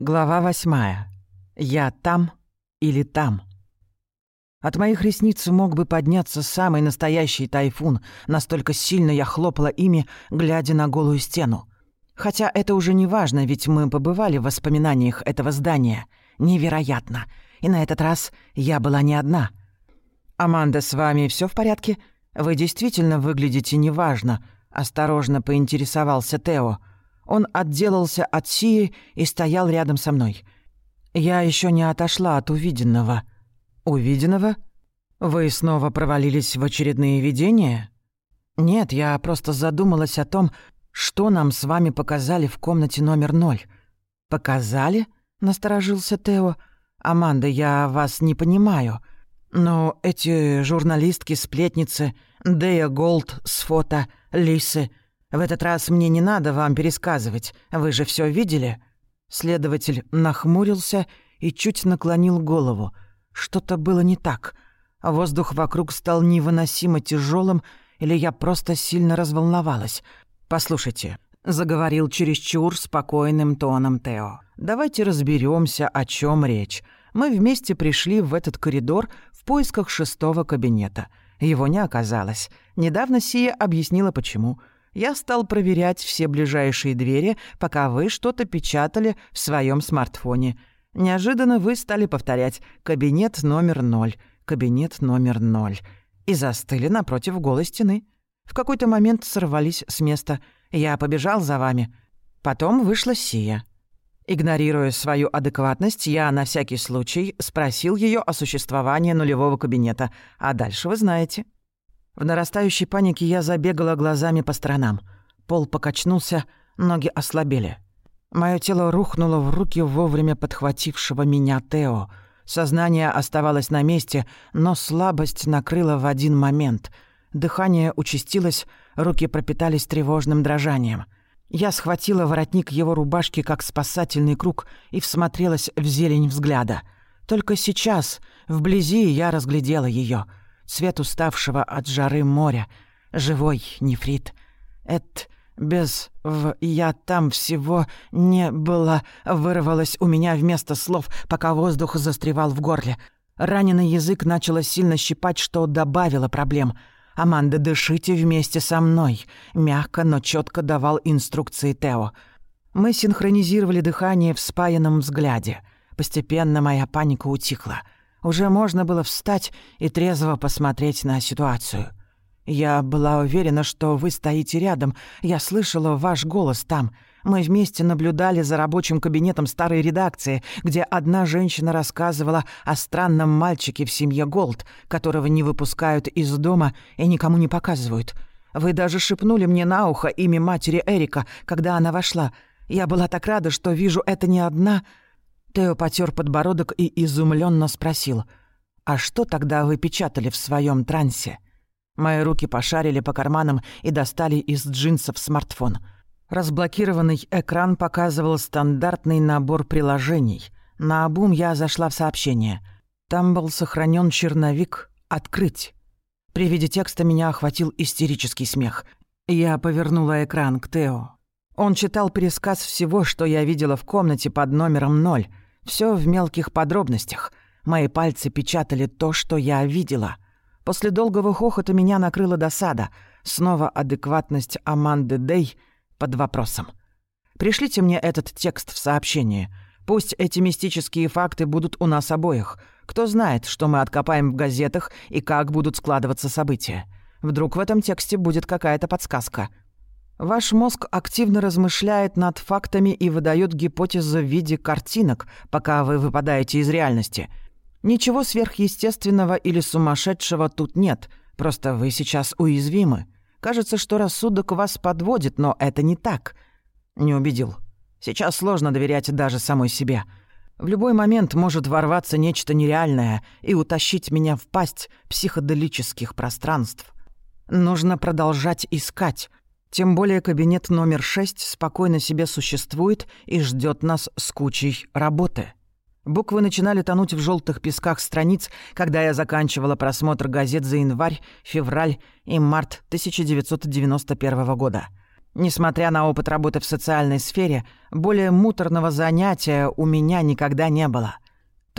Глава восьмая. Я там или там. От моих ресниц мог бы подняться самый настоящий тайфун, настолько сильно я хлопала ими, глядя на голую стену. Хотя это уже не важно, ведь мы побывали в воспоминаниях этого здания. Невероятно. И на этот раз я была не одна. «Аманда, с вами все в порядке? Вы действительно выглядите неважно», — осторожно поинтересовался Тео. Он отделался от Сии и стоял рядом со мной. Я еще не отошла от увиденного. Увиденного? Вы снова провалились в очередные видения? Нет, я просто задумалась о том, что нам с вами показали в комнате номер ноль. Показали? Насторожился Тео. Аманда, я вас не понимаю. Но эти журналистки-сплетницы, Дея Голд с фото, Лисы, в этот раз мне не надо вам пересказывать, вы же все видели?» Следователь нахмурился и чуть наклонил голову. Что-то было не так. Воздух вокруг стал невыносимо тяжелым, или я просто сильно разволновалась. «Послушайте», — заговорил чересчур спокойным тоном Тео. «Давайте разберемся, о чем речь. Мы вместе пришли в этот коридор в поисках шестого кабинета. Его не оказалось. Недавно Сия объяснила, почему я стал проверять все ближайшие двери, пока вы что-то печатали в своем смартфоне. Неожиданно вы стали повторять «кабинет номер ноль», «кабинет номер ноль» и застыли напротив голой стены. В какой-то момент сорвались с места. Я побежал за вами. Потом вышла Сия. Игнорируя свою адекватность, я на всякий случай спросил ее о существовании нулевого кабинета. А дальше вы знаете. В нарастающей панике я забегала глазами по сторонам. Пол покачнулся, ноги ослабели. Моё тело рухнуло в руки вовремя подхватившего меня Тео. Сознание оставалось на месте, но слабость накрыла в один момент. Дыхание участилось, руки пропитались тревожным дрожанием. Я схватила воротник его рубашки как спасательный круг и всмотрелась в зелень взгляда. Только сейчас, вблизи, я разглядела её — цвет уставшего от жары моря, живой нефрит. Эт без в «я там всего не было» вырвалось у меня вместо слов, пока воздух застревал в горле. Раненый язык начало сильно щипать, что добавило проблем. «Аманда, дышите вместе со мной», — мягко, но четко давал инструкции Тео. Мы синхронизировали дыхание в спаянном взгляде. Постепенно моя паника утихла — уже можно было встать и трезво посмотреть на ситуацию. Я была уверена, что вы стоите рядом. Я слышала ваш голос там. Мы вместе наблюдали за рабочим кабинетом старой редакции, где одна женщина рассказывала о странном мальчике в семье Голд, которого не выпускают из дома и никому не показывают. Вы даже шепнули мне на ухо имя матери Эрика, когда она вошла. Я была так рада, что вижу это не одна, Тео потер подбородок и изумленно спросил, «А что тогда вы печатали в своем трансе?» Мои руки пошарили по карманам и достали из джинсов смартфон. Разблокированный экран показывал стандартный набор приложений. На обум я зашла в сообщение. Там был сохранен черновик «Открыть». При виде текста меня охватил истерический смех. Я повернула экран к Тео. Он читал пересказ всего, что я видела в комнате под номером ноль. Все в мелких подробностях. Мои пальцы печатали то, что я видела. После долгого хохота меня накрыла досада. Снова адекватность Аманды Дей под вопросом. Пришлите мне этот текст в сообщение. Пусть эти мистические факты будут у нас обоих. Кто знает, что мы откопаем в газетах и как будут складываться события. Вдруг в этом тексте будет какая-то подсказка. Ваш мозг активно размышляет над фактами и выдает гипотезы в виде картинок, пока вы выпадаете из реальности. Ничего сверхъестественного или сумасшедшего тут нет, просто вы сейчас уязвимы. Кажется, что рассудок вас подводит, но это не так. Не убедил. Сейчас сложно доверять даже самой себе. В любой момент может ворваться нечто нереальное и утащить меня в пасть психоделических пространств. Нужно продолжать искать, тем более кабинет номер шесть спокойно себе существует и ждет нас с кучей работы. Буквы начинали тонуть в желтых песках страниц, когда я заканчивала просмотр газет за январь, февраль и март 1991 года. Несмотря на опыт работы в социальной сфере, более муторного занятия у меня никогда не было.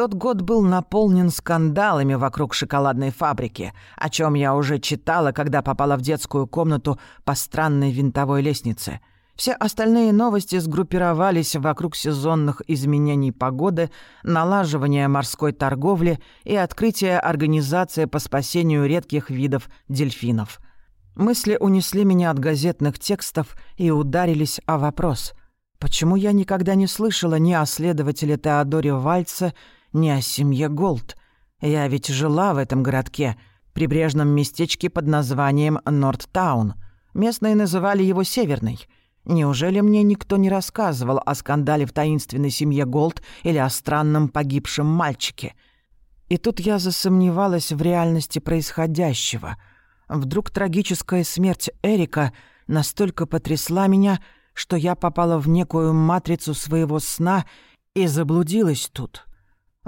Тот год был наполнен скандалами вокруг шоколадной фабрики, о чем я уже читала, когда попала в детскую комнату по странной винтовой лестнице. Все остальные новости сгруппировались вокруг сезонных изменений погоды, налаживания морской торговли и открытия организации по спасению редких видов дельфинов – Мысли унесли меня от газетных текстов и ударились о вопрос. Почему я никогда не слышала ни о следователе Теодоре Вальце, ни о семье Голд? Я ведь жила в этом городке, прибрежном местечке под названием Нордтаун. Местные называли его Северный. Неужели мне никто не рассказывал о скандале в таинственной семье Голд или о странном погибшем мальчике? И тут я засомневалась в реальности происходящего — Вдруг трагическая смерть Эрика настолько потрясла меня, что я попала в некую матрицу своего сна и заблудилась тут.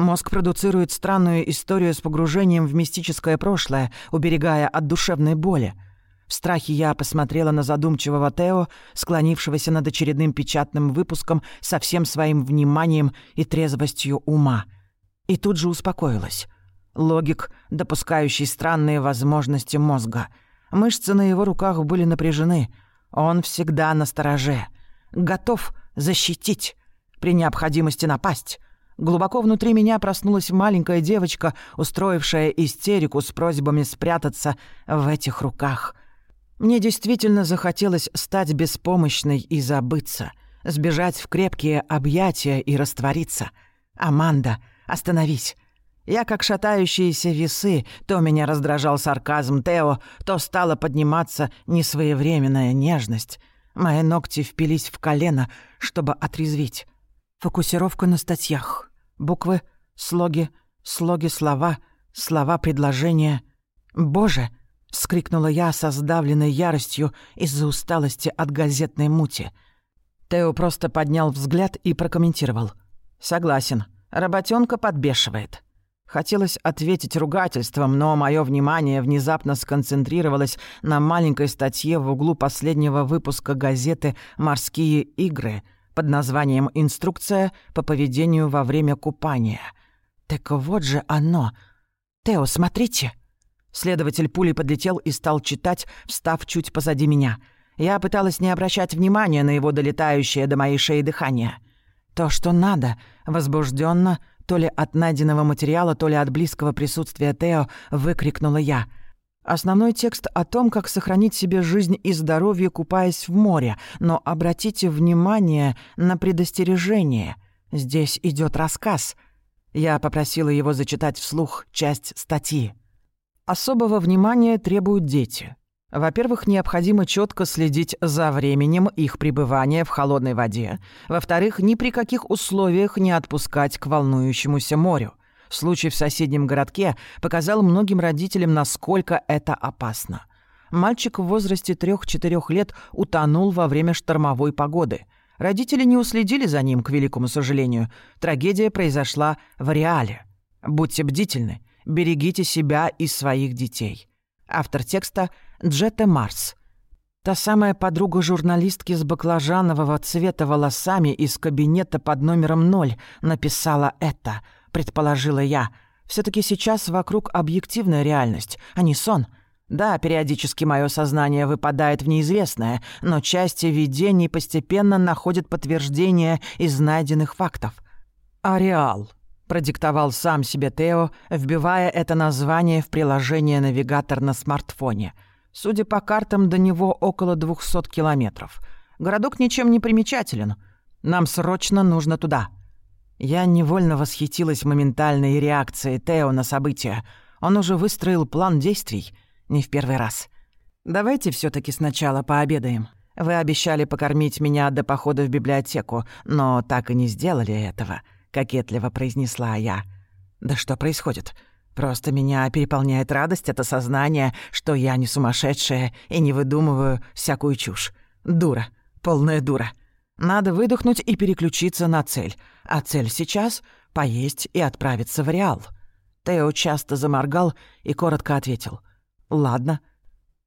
Мозг продуцирует странную историю с погружением в мистическое прошлое, уберегая от душевной боли. В страхе я посмотрела на задумчивого Тео, склонившегося над очередным печатным выпуском со всем своим вниманием и трезвостью ума. И тут же успокоилась. Логик, допускающий странные возможности мозга. Мышцы на его руках были напряжены. Он всегда на стороже. Готов защитить. При необходимости напасть. Глубоко внутри меня проснулась маленькая девочка, устроившая истерику с просьбами спрятаться в этих руках. Мне действительно захотелось стать беспомощной и забыться, сбежать в крепкие объятия и раствориться. «Аманда, остановись!» Я, как шатающиеся весы, то меня раздражал сарказм Тео, то стала подниматься несвоевременная нежность. Мои ногти впились в колено, чтобы отрезвить. Фокусировка на статьях. Буквы, слоги, слоги слова, слова предложения. «Боже!» — скрикнула я со сдавленной яростью из-за усталости от газетной мути. Тео просто поднял взгляд и прокомментировал. «Согласен. Работенка подбешивает». Хотелось ответить ругательством, но мое внимание внезапно сконцентрировалось на маленькой статье в углу последнего выпуска газеты «Морские игры» под названием «Инструкция по поведению во время купания». Так вот же оно. «Тео, смотрите!» Следователь пулей подлетел и стал читать, встав чуть позади меня. Я пыталась не обращать внимания на его долетающее до моей шеи дыхание. То, что надо, возбужденно то ли от найденного материала, то ли от близкого присутствия Тео, выкрикнула я. Основной текст о том, как сохранить себе жизнь и здоровье, купаясь в море, но обратите внимание на предостережение. Здесь идет рассказ. Я попросила его зачитать вслух часть статьи. Особого внимания требуют дети. Во-первых, необходимо четко следить за временем их пребывания в холодной воде. Во-вторых, ни при каких условиях не отпускать к волнующемуся морю. Случай в соседнем городке показал многим родителям, насколько это опасно. Мальчик в возрасте 3-4 лет утонул во время штормовой погоды. Родители не уследили за ним, к великому сожалению. Трагедия произошла в реале. Будьте бдительны, берегите себя и своих детей. Автор текста — Джетта Марс. Та самая подруга журналистки с баклажанового цвета волосами из кабинета под номером ноль написала это, предположила я. все таки сейчас вокруг объективная реальность, а не сон. Да, периодически мое сознание выпадает в неизвестное, но части видений постепенно находят подтверждение из найденных фактов. Ареал продиктовал сам себе Тео, вбивая это название в приложение навигатор на смартфоне. Судя по картам, до него около 200 километров. Городок ничем не примечателен. Нам срочно нужно туда. Я невольно восхитилась моментальной реакцией Тео на события. Он уже выстроил план действий. Не в первый раз. Давайте все таки сначала пообедаем. Вы обещали покормить меня до похода в библиотеку, но так и не сделали этого. — кокетливо произнесла я. «Да что происходит? Просто меня переполняет радость от осознания, что я не сумасшедшая и не выдумываю всякую чушь. Дура, полная дура. Надо выдохнуть и переключиться на цель. А цель сейчас — поесть и отправиться в Реал». Тео часто заморгал и коротко ответил. «Ладно».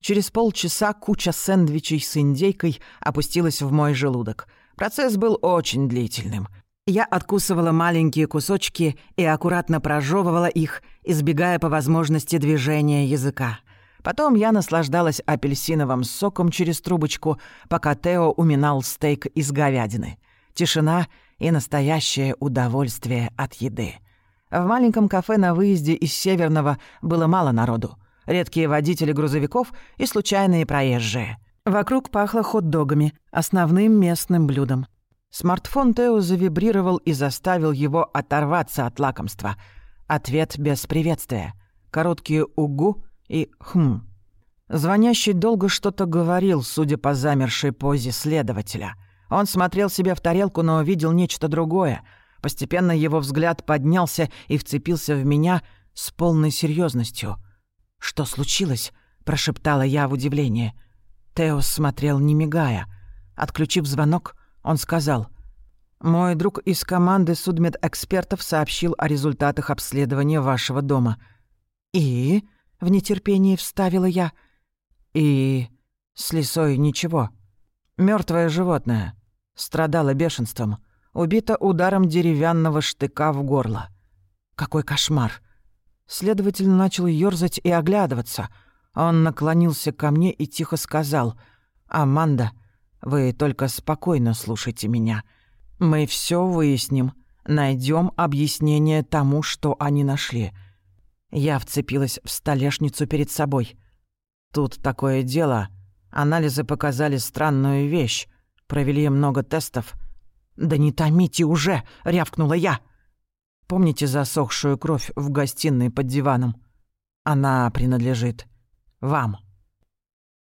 Через полчаса куча сэндвичей с индейкой опустилась в мой желудок. Процесс был очень длительным. Я откусывала маленькие кусочки и аккуратно прожевывала их, избегая по возможности движения языка. Потом я наслаждалась апельсиновым соком через трубочку, пока Тео уминал стейк из говядины. Тишина и настоящее удовольствие от еды. В маленьком кафе на выезде из Северного было мало народу. Редкие водители грузовиков и случайные проезжие. Вокруг пахло хот-догами, основным местным блюдом. Смартфон Тео завибрировал и заставил его оторваться от лакомства. Ответ без приветствия. Короткие «угу» и «хм». Звонящий долго что-то говорил, судя по замершей позе следователя. Он смотрел себе в тарелку, но увидел нечто другое. Постепенно его взгляд поднялся и вцепился в меня с полной серьезностью. «Что случилось?» — прошептала я в удивлении. Теос смотрел, не мигая. Отключив звонок, он сказал, «Мой друг из команды судмедэкспертов сообщил о результатах обследования вашего дома». «И?» — в нетерпении вставила я. «И...» «С лисой ничего. Мертвое животное. Страдало бешенством. Убито ударом деревянного штыка в горло. Какой кошмар!» Следователь начал ёрзать и оглядываться. Он наклонился ко мне и тихо сказал, «Аманда, вы только спокойно слушайте меня. Мы все выясним, найдем объяснение тому, что они нашли. Я вцепилась в столешницу перед собой. Тут такое дело. Анализы показали странную вещь. Провели много тестов. «Да не томите уже!» — рявкнула я. «Помните засохшую кровь в гостиной под диваном? Она принадлежит вам».